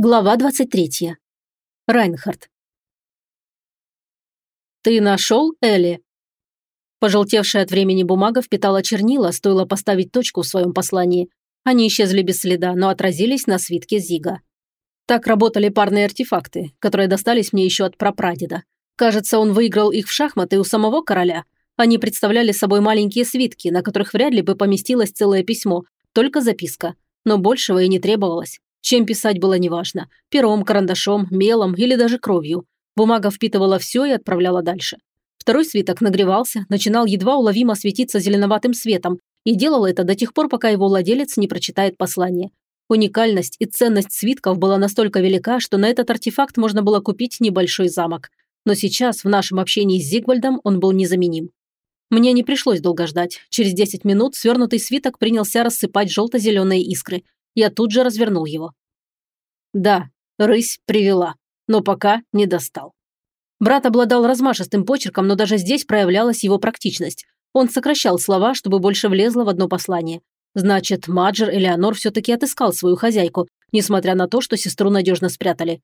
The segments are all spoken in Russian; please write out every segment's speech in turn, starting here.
Глава 23. Райнхард. «Ты нашел Элли?» Пожелтевшая от времени бумага впитала чернила, стоило поставить точку в своем послании. Они исчезли без следа, но отразились на свитке Зига. Так работали парные артефакты, которые достались мне еще от прапрадеда. Кажется, он выиграл их в шахматы у самого короля. Они представляли собой маленькие свитки, на которых вряд ли бы поместилось целое письмо, только записка. Но большего и не требовалось. Чем писать было неважно – пером, карандашом, мелом или даже кровью. Бумага впитывала все и отправляла дальше. Второй свиток нагревался, начинал едва уловимо светиться зеленоватым светом и делал это до тех пор, пока его владелец не прочитает послание. Уникальность и ценность свитков была настолько велика, что на этот артефакт можно было купить небольшой замок. Но сейчас, в нашем общении с Зигвальдом, он был незаменим. Мне не пришлось долго ждать. Через 10 минут свернутый свиток принялся рассыпать желто-зеленые искры – я тут же развернул его. Да, рысь привела, но пока не достал. Брат обладал размашистым почерком, но даже здесь проявлялась его практичность. Он сокращал слова, чтобы больше влезло в одно послание. Значит, Маджер Элеонор все-таки отыскал свою хозяйку, несмотря на то, что сестру надежно спрятали.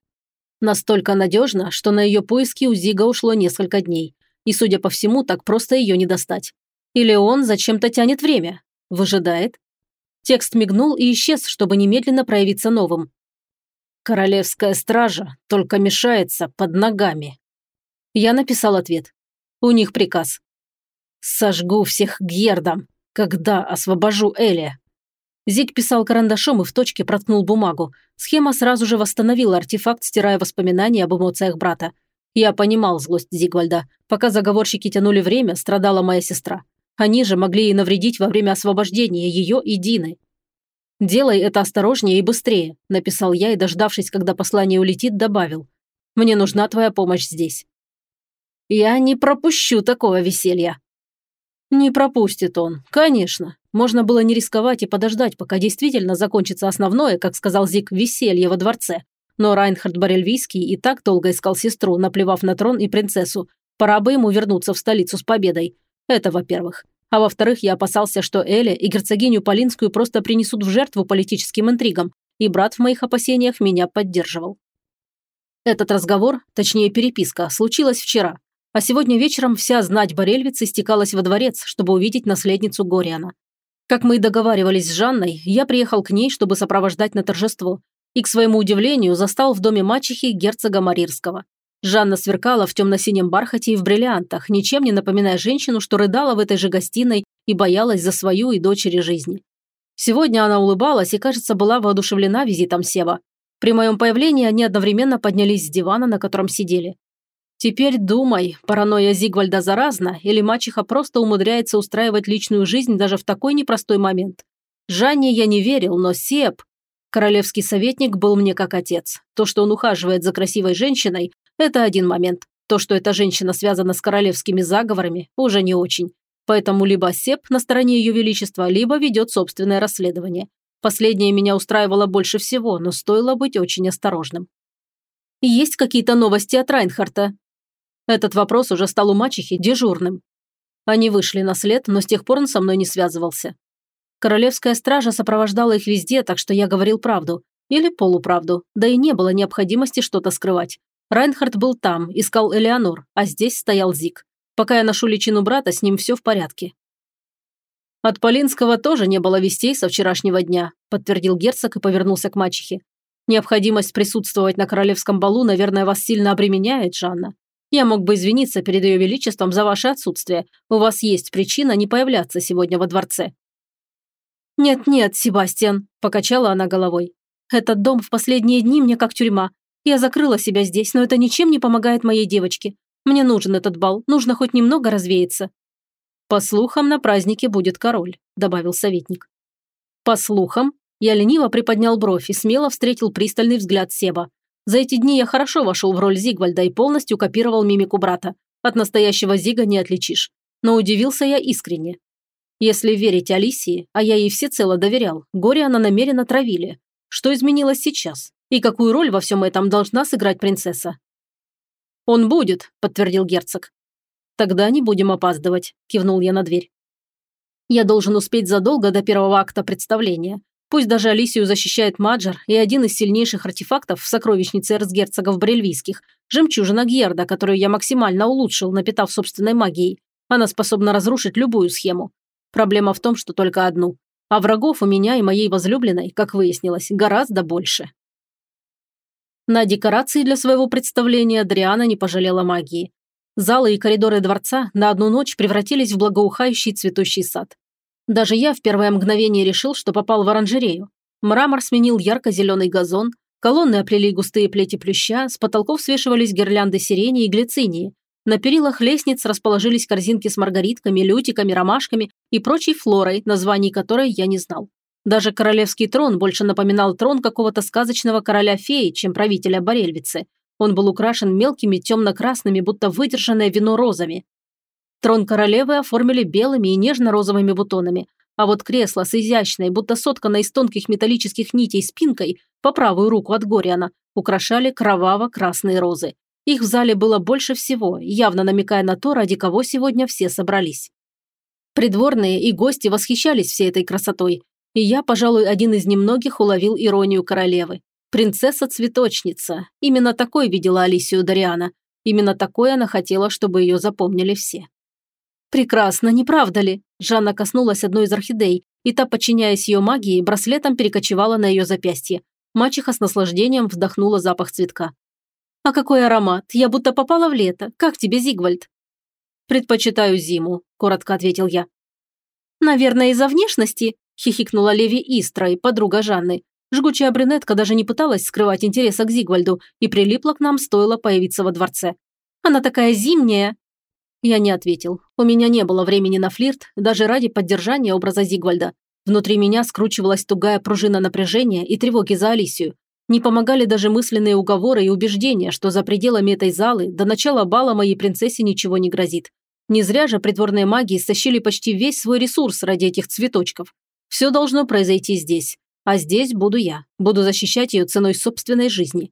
Настолько надежно, что на ее поиски у Зига ушло несколько дней. И, судя по всему, так просто ее не достать. Или он зачем-то тянет время. Выжидает. Текст мигнул и исчез, чтобы немедленно проявиться новым. «Королевская стража только мешается под ногами». Я написал ответ. У них приказ. «Сожгу всех Гьердом, когда освобожу Эля». Зиг писал карандашом и в точке проткнул бумагу. Схема сразу же восстановила артефакт, стирая воспоминания об эмоциях брата. Я понимал злость Зигвальда. Пока заговорщики тянули время, страдала моя сестра. Они же могли ей навредить во время освобождения ее и Дины. «Делай это осторожнее и быстрее», – написал я и, дождавшись, когда послание улетит, добавил. «Мне нужна твоя помощь здесь». «Я не пропущу такого веселья». «Не пропустит он, конечно. Можно было не рисковать и подождать, пока действительно закончится основное, как сказал Зик, веселье во дворце. Но Райнхард Барельвийский и так долго искал сестру, наплевав на трон и принцессу. Пора бы ему вернуться в столицу с победой. Это во-первых. А во-вторых, я опасался, что Эля и герцогиню Полинскую просто принесут в жертву политическим интригам, и брат в моих опасениях меня поддерживал. Этот разговор, точнее переписка, случилась вчера, а сегодня вечером вся знать Борельвицы стекалась во дворец, чтобы увидеть наследницу Гориана. Как мы и договаривались с Жанной, я приехал к ней, чтобы сопровождать на торжество, и, к своему удивлению, застал в доме мачехи герцога Марирского. Жанна сверкала в темно-синем бархате и в бриллиантах, ничем не напоминая женщину, что рыдала в этой же гостиной и боялась за свою и дочери жизни. Сегодня она улыбалась и, кажется, была воодушевлена визитом Сева. При моем появлении они одновременно поднялись с дивана, на котором сидели. Теперь думай, паранойя Зигвальда заразна, или мачеха просто умудряется устраивать личную жизнь даже в такой непростой момент. Жанне я не верил, но Себ... Королевский советник был мне как отец. То, что он ухаживает за красивой женщиной, это один момент. То, что эта женщина связана с королевскими заговорами, уже не очень. Поэтому либо Сеп на стороне Ее Величества, либо ведет собственное расследование. Последнее меня устраивало больше всего, но стоило быть очень осторожным. «Есть какие-то новости от Райнхарта?» Этот вопрос уже стал у мачехи дежурным. Они вышли на след, но с тех пор он со мной не связывался. Королевская стража сопровождала их везде, так что я говорил правду. Или полуправду, да и не было необходимости что-то скрывать. Райнхард был там, искал Элеонор, а здесь стоял Зик. Пока я ношу личину брата, с ним все в порядке. От Полинского тоже не было вестей со вчерашнего дня, подтвердил герцог и повернулся к мачехе. Необходимость присутствовать на королевском балу, наверное, вас сильно обременяет, Жанна. Я мог бы извиниться перед ее величеством за ваше отсутствие. У вас есть причина не появляться сегодня во дворце». «Нет-нет, Себастьян», – покачала она головой. «Этот дом в последние дни мне как тюрьма. Я закрыла себя здесь, но это ничем не помогает моей девочке. Мне нужен этот бал, нужно хоть немного развеяться». «По слухам, на празднике будет король», – добавил советник. «По слухам?» Я лениво приподнял бровь и смело встретил пристальный взгляд Себа. За эти дни я хорошо вошел в роль Зигвальда и полностью копировал мимику брата. От настоящего Зига не отличишь. Но удивился я искренне. Если верить Алисии, а я ей всецело доверял, горе она намеренно травили. Что изменилось сейчас? И какую роль во всем этом должна сыграть принцесса? «Он будет», – подтвердил герцог. «Тогда не будем опаздывать», – кивнул я на дверь. «Я должен успеть задолго до первого акта представления. Пусть даже Алисию защищает Маджер и один из сильнейших артефактов в сокровищнице эрцгерцогов Брельвийских – жемчужина Гьерда, которую я максимально улучшил, напитав собственной магией. Она способна разрушить любую схему. Проблема в том, что только одну. А врагов у меня и моей возлюбленной, как выяснилось, гораздо больше. На декорации для своего представления Адриана не пожалела магии. Залы и коридоры дворца на одну ночь превратились в благоухающий цветущий сад. Даже я в первое мгновение решил, что попал в оранжерею. Мрамор сменил ярко-зеленый газон, колонны оплели густые плети плюща, с потолков свешивались гирлянды сирени и глицинии. На перилах лестниц расположились корзинки с маргаритками, лютиками, ромашками и прочей флорой, названий которой я не знал. Даже королевский трон больше напоминал трон какого-то сказочного короля-феи, чем правителя Борельвицы. Он был украшен мелкими темно-красными, будто выдержанное вино розами. Трон королевы оформили белыми и нежно-розовыми бутонами, а вот кресло с изящной, будто сотканной из тонких металлических нитей спинкой по правую руку от Гориана украшали кроваво-красные розы. Их в зале было больше всего, явно намекая на то, ради кого сегодня все собрались. Придворные и гости восхищались всей этой красотой, и я, пожалуй, один из немногих уловил иронию королевы. Принцесса-цветочница. Именно такой видела Алисию Дариана. Именно такой она хотела, чтобы ее запомнили все. «Прекрасно, не правда ли?» Жанна коснулась одной из орхидей, и та, подчиняясь ее магии, браслетом перекочевала на ее запястье. Мачеха с наслаждением вдохнула запах цветка. «А какой аромат! Я будто попала в лето. Как тебе, Зигвальд?» «Предпочитаю зиму», – коротко ответил я. «Наверное, из-за внешности?» – хихикнула Леви Истрой, подруга Жанны. Жгучая брюнетка даже не пыталась скрывать интереса к Зигвальду и прилипла к нам, стоило появиться во дворце. «Она такая зимняя!» Я не ответил. У меня не было времени на флирт, даже ради поддержания образа Зигвальда. Внутри меня скручивалась тугая пружина напряжения и тревоги за Алисию. Не помогали даже мысленные уговоры и убеждения, что за пределами этой залы до начала бала моей принцессе ничего не грозит. Не зря же придворные маги стащили почти весь свой ресурс ради этих цветочков. Все должно произойти здесь. А здесь буду я. Буду защищать ее ценой собственной жизни.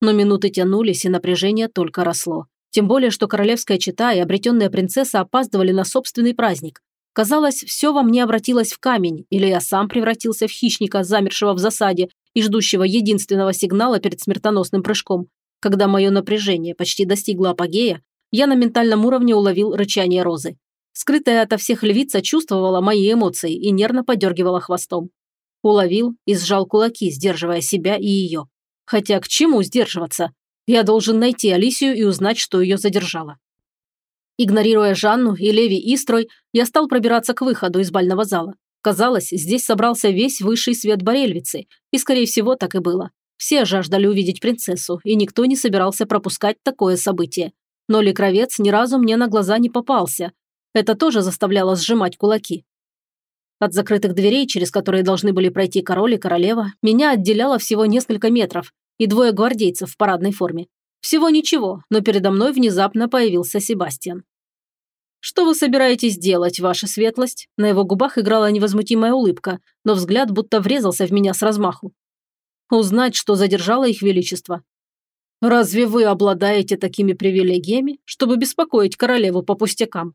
Но минуты тянулись, и напряжение только росло. Тем более, что королевская чета и обретенная принцесса опаздывали на собственный праздник. Казалось, все во мне обратилось в камень, или я сам превратился в хищника, замершего в засаде и ждущего единственного сигнала перед смертоносным прыжком. Когда мое напряжение почти достигло апогея, я на ментальном уровне уловил рычание розы. Скрытая ото всех львица чувствовала мои эмоции и нервно подергивала хвостом. Уловил и сжал кулаки, сдерживая себя и ее. Хотя к чему сдерживаться? Я должен найти Алисию и узнать, что ее задержало. Игнорируя Жанну и Леви Истрой, я стал пробираться к выходу из бального зала. Казалось, здесь собрался весь высший свет Борельвицы, и, скорее всего, так и было. Все жаждали увидеть принцессу, и никто не собирался пропускать такое событие. Но Лекровец ни разу мне на глаза не попался, это тоже заставляло сжимать кулаки. От закрытых дверей, через которые должны были пройти король и королева, меня отделяло всего несколько метров и двое гвардейцев в парадной форме. Всего ничего, но передо мной внезапно появился Себастьян. «Что вы собираетесь делать, ваша светлость?» На его губах играла невозмутимая улыбка, но взгляд будто врезался в меня с размаху. «Узнать, что задержало их величество». «Разве вы обладаете такими привилегиями, чтобы беспокоить королеву по пустякам?»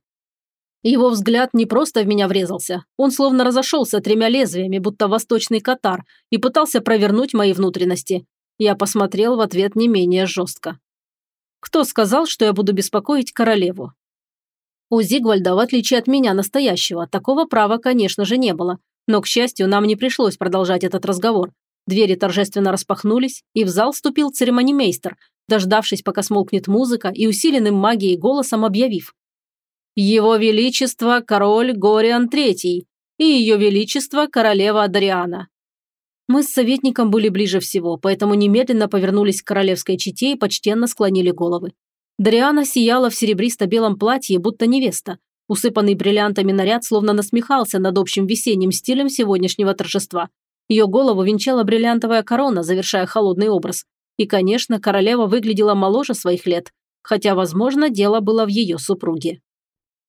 Его взгляд не просто в меня врезался, он словно разошелся тремя лезвиями, будто восточный катар, и пытался провернуть мои внутренности. Я посмотрел в ответ не менее жестко. Кто сказал, что я буду беспокоить королеву? У Зигвальда, в отличие от меня настоящего, такого права, конечно же, не было. Но, к счастью, нам не пришлось продолжать этот разговор. Двери торжественно распахнулись, и в зал вступил церемонимейстер, дождавшись, пока смолкнет музыка, и усиленным магией голосом объявив. Его Величество король Гориан III и Ее Величество королева Адриана. Мы с советником были ближе всего, поэтому немедленно повернулись к королевской чете и почтенно склонили головы. Дариана сияла в серебристо-белом платье, будто невеста. Усыпанный бриллиантами наряд словно насмехался над общим весенним стилем сегодняшнего торжества. Ее голову венчала бриллиантовая корона, завершая холодный образ. И, конечно, королева выглядела моложе своих лет, хотя, возможно, дело было в ее супруге.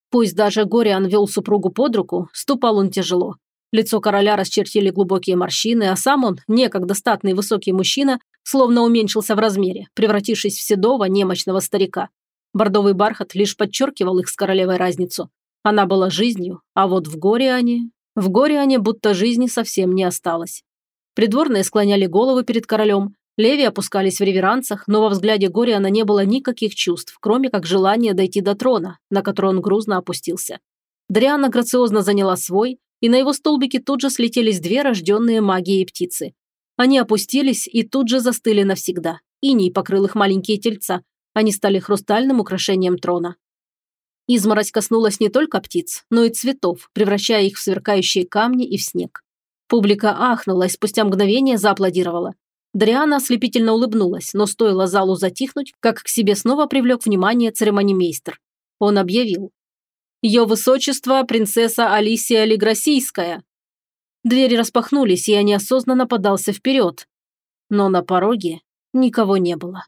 Пусть даже Гориан вел супругу под руку, ступал он тяжело. Лицо короля расчертили глубокие морщины, а сам он, некогда статный высокий мужчина, словно уменьшился в размере, превратившись в седого, немощного старика. Бордовый бархат лишь подчеркивал их с королевой разницу. Она была жизнью, а вот в Гориане... В Гориане будто жизни совсем не осталось. Придворные склоняли головы перед королем, леви опускались в реверансах, но во взгляде Гориана не было никаких чувств, кроме как желания дойти до трона, на который он грузно опустился. Дриана грациозно заняла свой, и на его столбике тут же слетелись две рожденные магией птицы. Они опустились и тут же застыли навсегда. Иней покрыл их маленькие тельца. Они стали хрустальным украшением трона. Изморозь коснулась не только птиц, но и цветов, превращая их в сверкающие камни и в снег. Публика ахнула и спустя мгновение зааплодировала. Дриана ослепительно улыбнулась, но стоило залу затихнуть, как к себе снова привлек внимание церемонимейстер. Он объявил. «Ее высочество – принцесса Алисия Леграсийская». Двери распахнулись, и я неосознанно подался вперед. Но на пороге никого не было.